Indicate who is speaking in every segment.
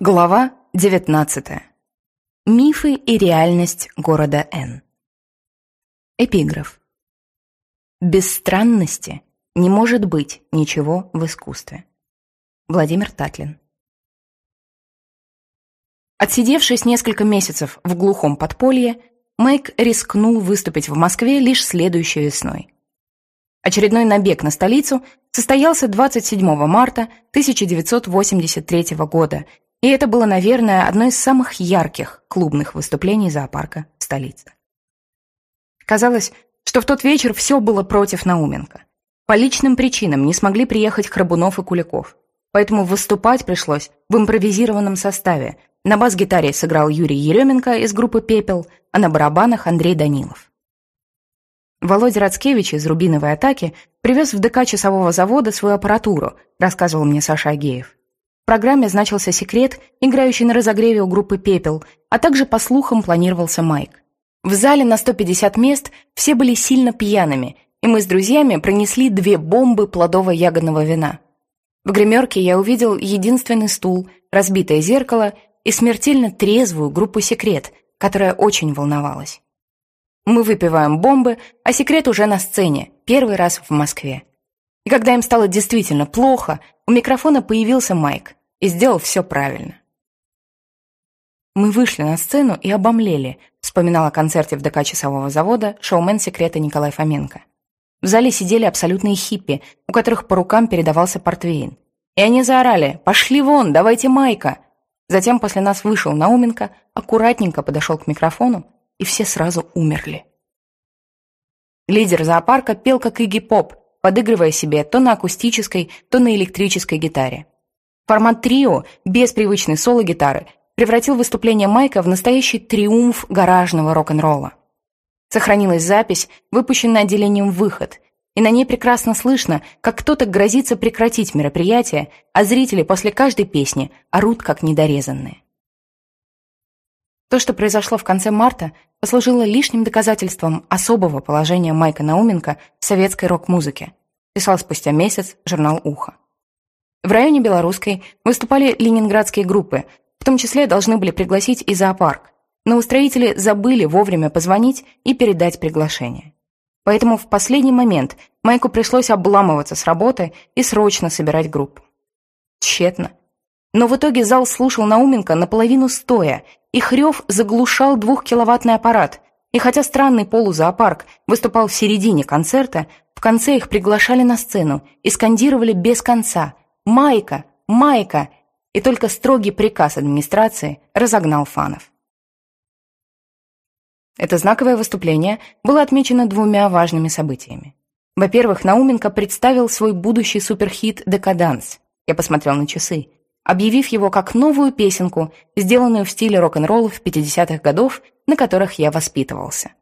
Speaker 1: Глава 19. Мифы и реальность города Н. Эпиграф. Без странности не может быть ничего в искусстве. Владимир Татлин. Отсидевшись несколько месяцев в глухом подполье, Майк рискнул выступить в Москве лишь следующей весной. Очередной набег на столицу состоялся 27 марта 1983 года и это было, наверное, одно из самых ярких клубных выступлений зоопарка в столице. Казалось, что в тот вечер все было против Науменко. По личным причинам не смогли приехать Храбунов и Куликов. Поэтому выступать пришлось в импровизированном составе. На бас-гитаре сыграл Юрий Еременко из группы «Пепел», а на барабанах Андрей Данилов. Володя Рацкевич из «Рубиновой атаки» привез в ДК часового завода свою аппаратуру, рассказывал мне Саша Агеев программе значился секрет, играющий на разогреве у группы «Пепел», а также, по слухам, планировался майк. В зале на 150 мест все были сильно пьяными, и мы с друзьями пронесли две бомбы плодово-ягодного вина. В гримерке я увидел единственный стул, разбитое зеркало и смертельно трезвую группу «Секрет», которая очень волновалась. Мы выпиваем бомбы, а «Секрет» уже на сцене, первый раз в Москве. И когда им стало действительно плохо, у микрофона появился Майк и сделал все правильно. «Мы вышли на сцену и обомлели», вспоминал о концерте в ДК часового завода шоумен секрета Николай Фоменко. В зале сидели абсолютные хиппи, у которых по рукам передавался портвейн. И они заорали «Пошли вон, давайте Майка!» Затем после нас вышел Науменко, аккуратненько подошел к микрофону, и все сразу умерли. Лидер зоопарка пел как Игги Поп, подыгрывая себе то на акустической, то на электрической гитаре. Формат трио, без привычной соло-гитары, превратил выступление Майка в настоящий триумф гаражного рок-н-ролла. Сохранилась запись, выпущенная отделением «Выход», и на ней прекрасно слышно, как кто-то грозится прекратить мероприятие, а зрители после каждой песни орут как недорезанные. То, что произошло в конце марта, послужило лишним доказательством особого положения Майка Науменко в советской рок-музыке, писал спустя месяц журнал «Ухо». В районе Белорусской выступали ленинградские группы, в том числе должны были пригласить и зоопарк, но устроители забыли вовремя позвонить и передать приглашение. Поэтому в последний момент Майку пришлось обламываться с работы и срочно собирать группу. Тщетно. Но в итоге зал слушал Науменко наполовину стоя, и хрев заглушал двухкиловаттный аппарат. И хотя странный полузоопарк выступал в середине концерта, в конце их приглашали на сцену и скандировали без конца «Майка! Майка!» и только строгий приказ администрации разогнал фанов. Это знаковое выступление было отмечено двумя важными событиями. Во-первых, Науменко представил свой будущий суперхит «Декаданс». Я посмотрел на часы. Объявив его как новую песенку, сделанную в стиле рок-н-ролла в 50-х годов, на которых я воспитывался.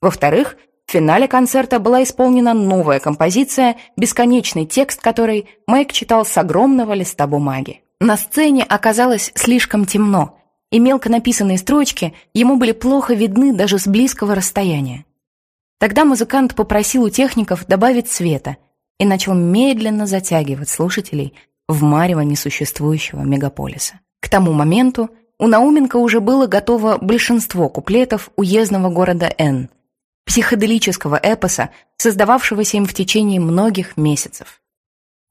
Speaker 1: Во-вторых, в финале концерта была исполнена новая композиция, бесконечный текст которой Майк читал с огромного листа бумаги. На сцене оказалось слишком темно, и мелко написанные строчки ему были плохо видны даже с близкого расстояния. Тогда музыкант попросил у техников добавить света и начал медленно затягивать слушателей в марево несуществующего мегаполиса. К тому моменту у Науменко уже было готово большинство куплетов уездного города Н, психоделического эпоса, создававшегося им в течение многих месяцев.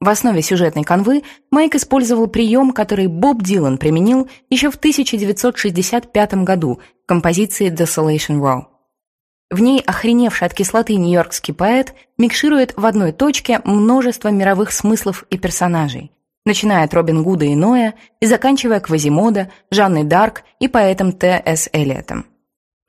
Speaker 1: В основе сюжетной канвы Майк использовал прием, который Боб Дилан применил еще в 1965 году в композиции «Desolation Row». В ней охреневший от кислоты нью-йоркский поэт микширует в одной точке множество мировых смыслов и персонажей, начиная от Робин Гуда и Ноя и заканчивая Квазимода, Жанной Дарк и поэтом Т.С. Эллиотом.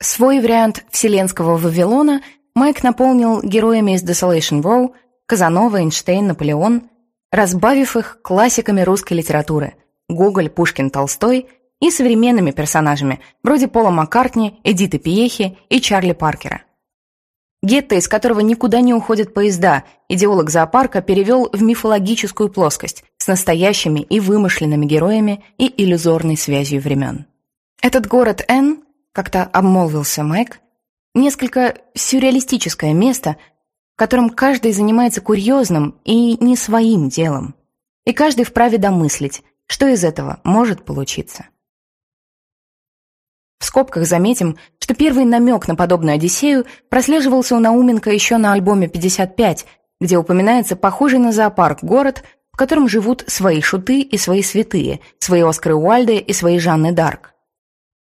Speaker 1: Свой вариант вселенского Вавилона Майк наполнил героями из Desolation Row, Казанова, Эйнштейн, Наполеон, разбавив их классиками русской литературы Гоголь, Пушкин, Толстой и современными персонажами вроде Пола Маккартни, Эдиты Пиехи и Чарли Паркера. Гетто, из которого никуда не уходят поезда, идеолог зоопарка перевел в мифологическую плоскость с настоящими и вымышленными героями и иллюзорной связью времен. Этот город Н как-то обмолвился Майк, несколько сюрреалистическое место, в котором каждый занимается курьезным и не своим делом. И каждый вправе домыслить, что из этого может получиться. В скобках заметим, что первый намек на подобную Одиссею прослеживался у Науменко еще на альбоме «55», где упоминается похожий на зоопарк город, в котором живут свои шуты и свои святые, свои Оскары Уальды и свои Жанны Дарк.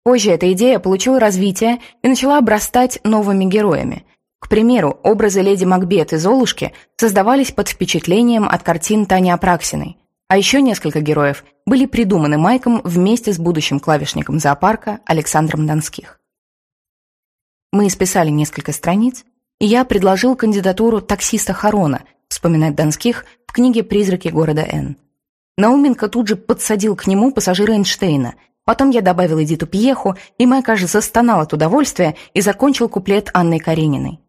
Speaker 1: Позже эта идея получила развитие и начала обрастать новыми героями. К примеру, образы леди Макбет и Золушки создавались под впечатлением от картин Тани Апраксиной, а еще несколько героев были придуманы Майком вместе с будущим клавишником зоопарка Александром Донских. Мы исписали несколько страниц, и я предложил кандидатуру таксиста Харона, вспоминать Донских в книге «Призраки города Н». Науменко тут же подсадил к нему пассажира Эйнштейна, потом я добавил Эдиту Пьеху, и Майк аж застонал от удовольствия и закончил куплет Анной Карениной.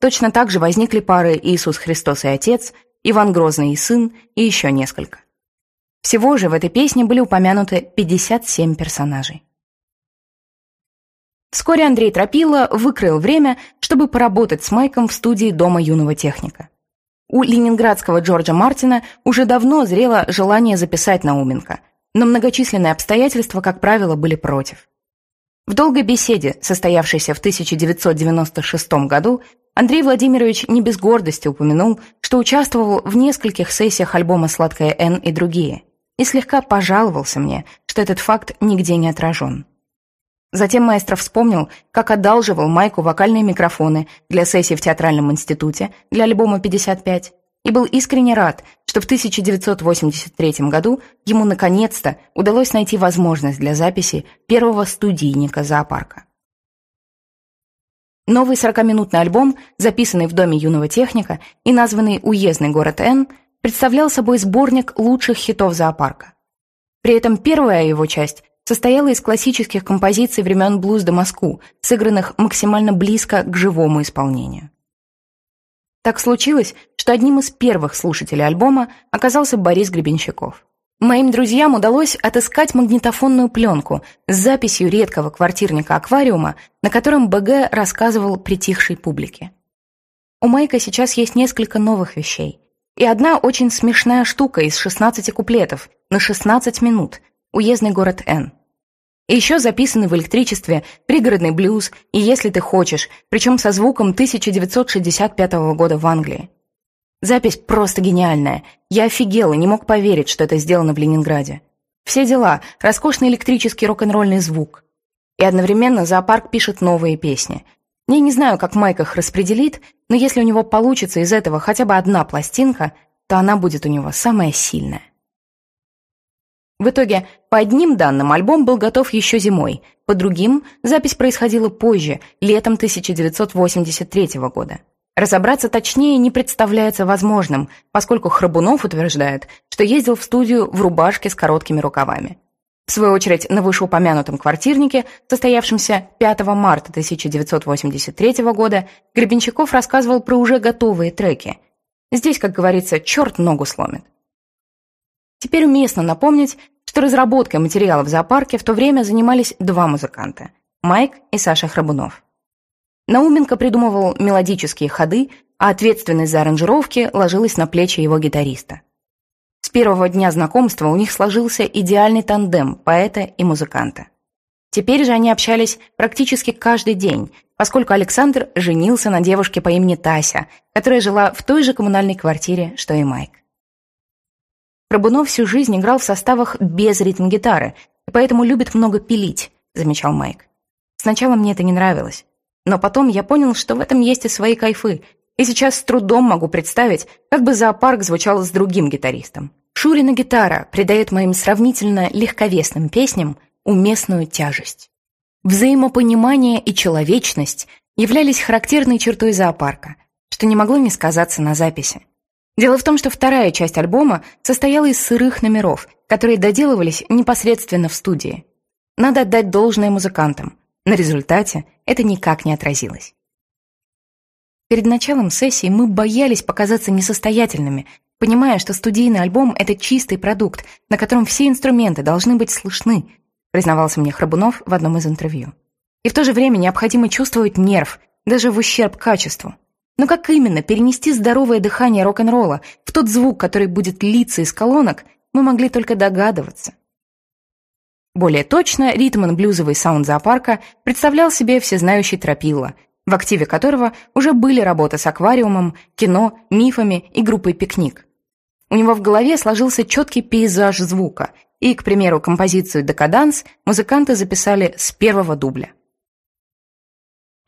Speaker 1: Точно так же возникли пары «Иисус Христос и Отец», Иван Грозный и сын и еще несколько. Всего же в этой песне были упомянуты 57 персонажей. Вскоре Андрей Тропила выкроил время, чтобы поработать с Майком в студии Дома юного техника. У ленинградского Джорджа Мартина уже давно зрело желание записать Науменко, но многочисленные обстоятельства, как правило, были против. В долгой беседе, состоявшейся в 1996 году, Андрей Владимирович не без гордости упомянул, что участвовал в нескольких сессиях альбома «Сладкая Н» и другие, и слегка пожаловался мне, что этот факт нигде не отражен. Затем маэстро вспомнил, как одалживал Майку вокальные микрофоны для сессий в театральном институте для альбома «55», и был искренне рад, что в 1983 году ему наконец-то удалось найти возможность для записи первого студийника зоопарка. Новый 40-минутный альбом, записанный в Доме юного техника и названный «Уездный город Н», представлял собой сборник лучших хитов зоопарка. При этом первая его часть состояла из классических композиций времен блюз до Москву, сыгранных максимально близко к живому исполнению. Так случилось, что одним из первых слушателей альбома оказался Борис Гребенщиков. Моим друзьям удалось отыскать магнитофонную пленку с записью редкого квартирника аквариума, на котором БГ рассказывал притихшей публике. У Майка сейчас есть несколько новых вещей. И одна очень смешная штука из 16 куплетов на 16 минут «Уездный город Н». И еще записаны в электричестве «Пригородный блюз» и «Если ты хочешь», причем со звуком 1965 года в Англии. Запись просто гениальная. Я офигел и не мог поверить, что это сделано в Ленинграде. Все дела, роскошный электрический рок-н-ролльный звук. И одновременно зоопарк пишет новые песни. Я не знаю, как Майк их распределит, но если у него получится из этого хотя бы одна пластинка, то она будет у него самая сильная. В итоге, по одним данным, альбом был готов еще зимой, по другим, запись происходила позже, летом 1983 года. Разобраться точнее не представляется возможным, поскольку Храбунов утверждает, что ездил в студию в рубашке с короткими рукавами. В свою очередь, на вышеупомянутом квартирнике, состоявшемся 5 марта 1983 года, Гребенщиков рассказывал про уже готовые треки. Здесь, как говорится, черт ногу сломит. Теперь уместно напомнить, что разработкой материала в зоопарке в то время занимались два музыканта – Майк и Саша Храбунов. Науменко придумывал мелодические ходы, а ответственность за аранжировки ложилась на плечи его гитариста. С первого дня знакомства у них сложился идеальный тандем поэта и музыканта. Теперь же они общались практически каждый день, поскольку Александр женился на девушке по имени Тася, которая жила в той же коммунальной квартире, что и Майк. Пробунов всю жизнь играл в составах без ритм-гитары, и поэтому любит много пилить, замечал Майк. Сначала мне это не нравилось. Но потом я понял, что в этом есть и свои кайфы, и сейчас с трудом могу представить, как бы зоопарк звучал с другим гитаристом. Шурина гитара придает моим сравнительно легковесным песням уместную тяжесть. Взаимопонимание и человечность являлись характерной чертой зоопарка, что не могло не сказаться на записи. Дело в том, что вторая часть альбома состояла из сырых номеров, которые доделывались непосредственно в студии. Надо отдать должное музыкантам. На результате это никак не отразилось. Перед началом сессии мы боялись показаться несостоятельными, понимая, что студийный альбом — это чистый продукт, на котором все инструменты должны быть слышны, признавался мне Храбунов в одном из интервью. И в то же время необходимо чувствовать нерв, даже в ущерб качеству. Но как именно перенести здоровое дыхание рок-н-ролла в тот звук, который будет литься из колонок, мы могли только догадываться. Более точно, ритм-н-блюзовый саунд зоопарка представлял себе всезнающий Тропилла, в активе которого уже были работы с аквариумом, кино, мифами и группой «Пикник». У него в голове сложился четкий пейзаж звука, и, к примеру, композицию «Декаданс» музыканты записали с первого дубля.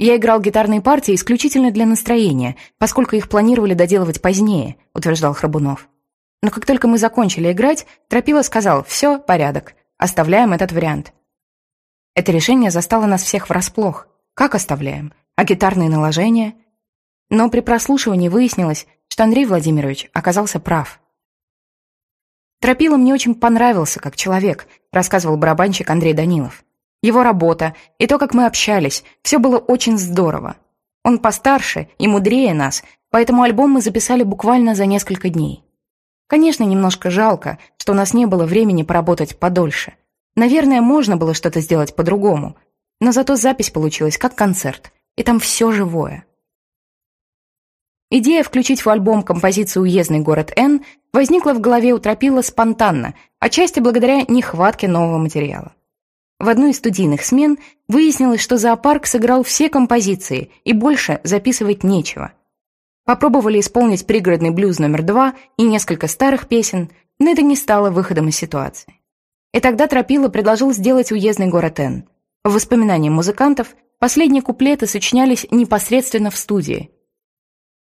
Speaker 1: «Я играл гитарные партии исключительно для настроения, поскольку их планировали доделывать позднее», утверждал Храбунов. Но как только мы закончили играть, Тропила сказал «все, порядок, оставляем этот вариант». Это решение застало нас всех врасплох. Как оставляем? А гитарные наложения? Но при прослушивании выяснилось, что Андрей Владимирович оказался прав. Тропила мне очень понравился как человек, рассказывал барабанщик Андрей Данилов. Его работа и то, как мы общались, все было очень здорово. Он постарше и мудрее нас, поэтому альбом мы записали буквально за несколько дней. Конечно, немножко жалко, что у нас не было времени поработать подольше. Наверное, можно было что-то сделать по-другому. Но зато запись получилась как концерт, и там все живое. Идея включить в альбом композицию «Уездный город Н» возникла в голове у Тропила спонтанно, отчасти благодаря нехватке нового материала. В одной из студийных смен выяснилось, что зоопарк сыграл все композиции, и больше записывать нечего. Попробовали исполнить пригородный блюз номер два и несколько старых песен, но это не стало выходом из ситуации. И тогда Тропила предложил сделать уездный город Н. В воспоминании музыкантов последние куплеты сочинялись непосредственно в студии –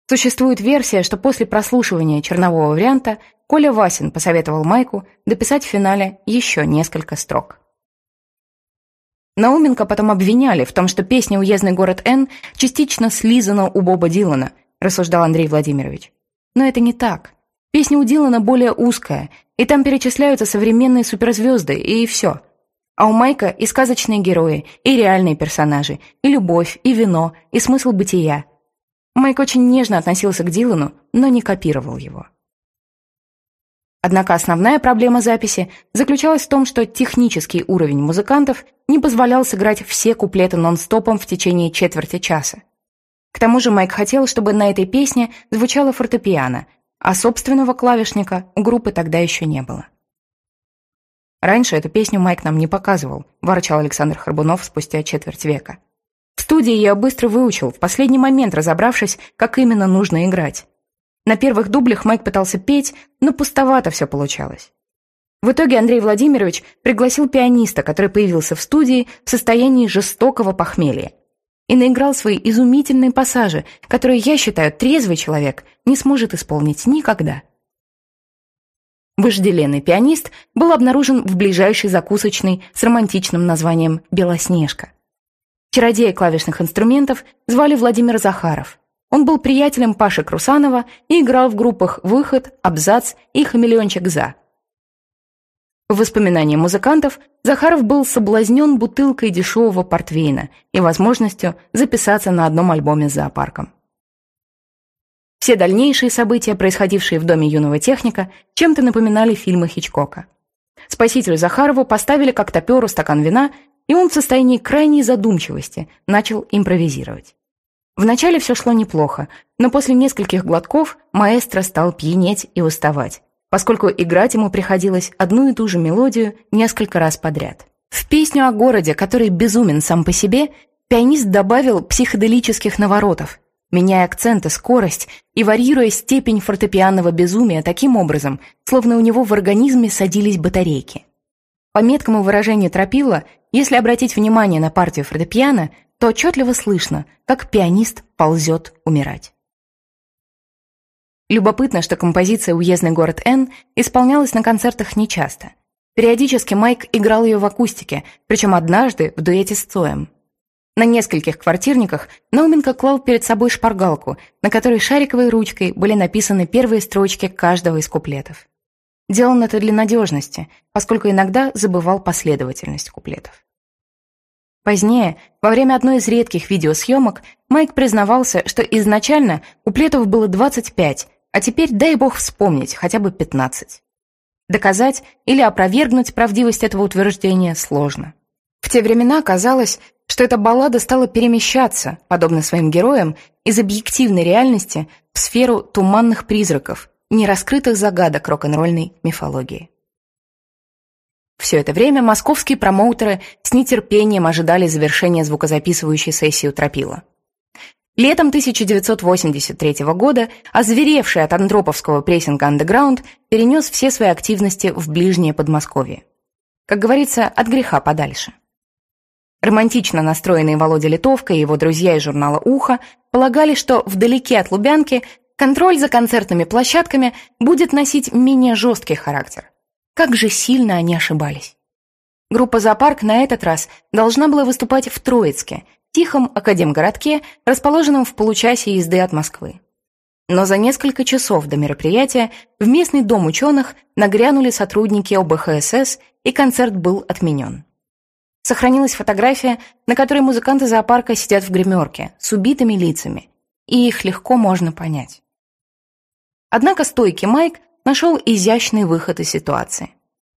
Speaker 1: Существует версия, что после прослушивания чернового варианта Коля Васин посоветовал Майку дописать в финале еще несколько строк. Науменко потом обвиняли в том, что песня «Уездный город Н» частично слизана у Боба Дилана, рассуждал Андрей Владимирович. Но это не так. Песня у Дилана более узкая, и там перечисляются современные суперзвезды, и все. А у Майка и сказочные герои, и реальные персонажи, и любовь, и вино, и смысл бытия – Майк очень нежно относился к Дилану, но не копировал его. Однако основная проблема записи заключалась в том, что технический уровень музыкантов не позволял сыграть все куплеты нон-стопом в течение четверти часа. К тому же Майк хотел, чтобы на этой песне звучало фортепиано, а собственного клавишника у группы тогда еще не было. «Раньше эту песню Майк нам не показывал», – ворчал Александр Харбунов спустя четверть века. В студии я быстро выучил, в последний момент разобравшись, как именно нужно играть. На первых дублях Майк пытался петь, но пустовато все получалось. В итоге Андрей Владимирович пригласил пианиста, который появился в студии в состоянии жестокого похмелья. И наиграл свои изумительные пассажи, которые, я считаю, трезвый человек не сможет исполнить никогда. Вожделенный пианист был обнаружен в ближайшей закусочной с романтичным названием «Белоснежка». Чародея клавишных инструментов звали Владимир Захаров. Он был приятелем Паши Крусанова и играл в группах «Выход», «Абзац» и «Хамелеончик За». В воспоминании музыкантов Захаров был соблазнен бутылкой дешевого портвейна и возможностью записаться на одном альбоме с зоопарком. Все дальнейшие события, происходившие в доме юного техника, чем-то напоминали фильмы Хичкока. Спасителю Захарову поставили как топеру стакан вина и он в состоянии крайней задумчивости начал импровизировать. Вначале все шло неплохо, но после нескольких глотков маэстро стал пьянеть и уставать, поскольку играть ему приходилось одну и ту же мелодию несколько раз подряд. В песню о городе, который безумен сам по себе, пианист добавил психоделических наворотов, меняя акценты, скорость и варьируя степень фортепианного безумия таким образом, словно у него в организме садились батарейки. По меткому выражению Тропила, если обратить внимание на партию фортепиано, то отчетливо слышно, как пианист ползет умирать. Любопытно, что композиция «Уездный город Н» исполнялась на концертах нечасто. Периодически Майк играл ее в акустике, причем однажды в дуэте с Цоем. На нескольких квартирниках Науменко клал перед собой шпаргалку, на которой шариковой ручкой были написаны первые строчки каждого из куплетов. Делал он это для надежности, поскольку иногда забывал последовательность куплетов. Позднее, во время одной из редких видеосъемок, Майк признавался, что изначально куплетов было 25, а теперь, дай бог вспомнить, хотя бы 15. Доказать или опровергнуть правдивость этого утверждения сложно. В те времена казалось, что эта баллада стала перемещаться, подобно своим героям, из объективной реальности в сферу туманных призраков, нераскрытых загадок рок-н-ролльной мифологии. Все это время московские промоутеры с нетерпением ожидали завершения звукозаписывающей сессии у Тропила. Летом 1983 года озверевший от андроповского прессинга андеграунд перенес все свои активности в ближнее Подмосковье. Как говорится, от греха подальше. Романтично настроенные Володя Литовка и его друзья из журнала «Ухо» полагали, что вдалеке от Лубянки контроль за концертными площадками будет носить менее жесткий характер. Как же сильно они ошибались. Группа «Зоопарк» на этот раз должна была выступать в Троицке, тихом академгородке, расположенном в получасе езды от Москвы. Но за несколько часов до мероприятия в местный дом ученых нагрянули сотрудники ОБХСС, и концерт был отменен. Сохранилась фотография, на которой музыканты зоопарка сидят в гримерке с убитыми лицами, и их легко можно понять. Однако стойкий Майк нашел изящный выход из ситуации.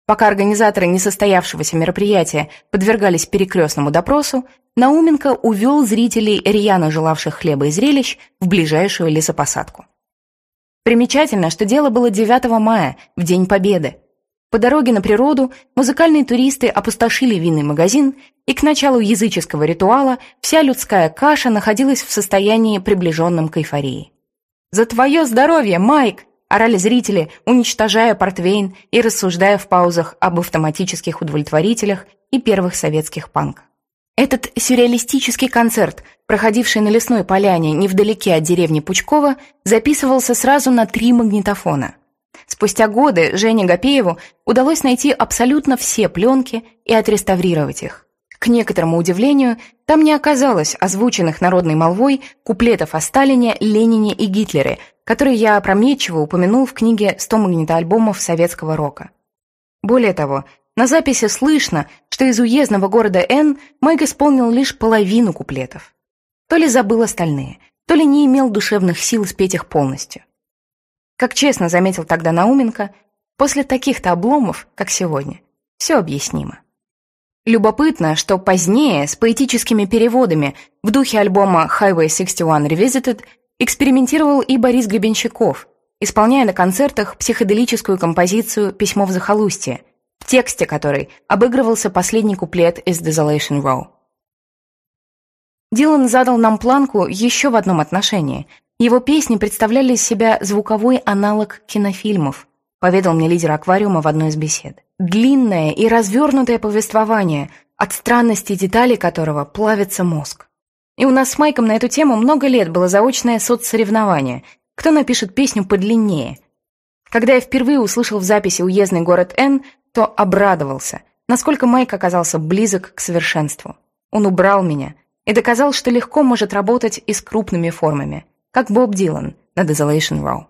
Speaker 1: Пока организаторы несостоявшегося мероприятия подвергались перекрестному допросу, Науменко увел зрителей, рьяно желавших хлеба и зрелищ, в ближайшую лесопосадку. Примечательно, что дело было 9 мая, в День Победы. По дороге на природу музыкальные туристы опустошили винный магазин, и к началу языческого ритуала вся людская каша находилась в состоянии, приближенном к эйфории. «За твое здоровье, Майк!» Орали зрители, уничтожая портвейн и рассуждая в паузах об автоматических удовлетворителях и первых советских панках. Этот сюрреалистический концерт, проходивший на лесной поляне невдалеке от деревни Пучкова, записывался сразу на три магнитофона. Спустя годы Жене Гапееву удалось найти абсолютно все пленки и отреставрировать их. К некоторому удивлению, там не оказалось озвученных народной молвой куплетов о Сталине, Ленине и Гитлере, которые я опрометчиво упомянул в книге «100 магнитоальбомов советского рока». Более того, на записи слышно, что из уездного города Н Майк исполнил лишь половину куплетов. То ли забыл остальные, то ли не имел душевных сил спеть их полностью. Как честно заметил тогда Науменко, после таких-то обломов, как сегодня, все объяснимо. Любопытно, что позднее с поэтическими переводами в духе альбома Highway 61 Revisited экспериментировал и Борис Гребенщиков, исполняя на концертах психоделическую композицию «Письмо в захолустье», в тексте которой обыгрывался последний куплет из Desolation Row. Дилан задал нам планку еще в одном отношении. Его песни представляли из себя звуковой аналог кинофильмов, поведал мне лидер аквариума в одной из бесед. Длинное и развернутое повествование, от странности деталей которого плавится мозг. И у нас с Майком на эту тему много лет было заочное соцсоревнование. Кто напишет песню подлиннее? Когда я впервые услышал в записи «Уездный город Н», то обрадовался, насколько Майк оказался близок к совершенству. Он убрал меня и доказал, что легко может работать и с крупными формами, как Боб Дилан на Desolation Row.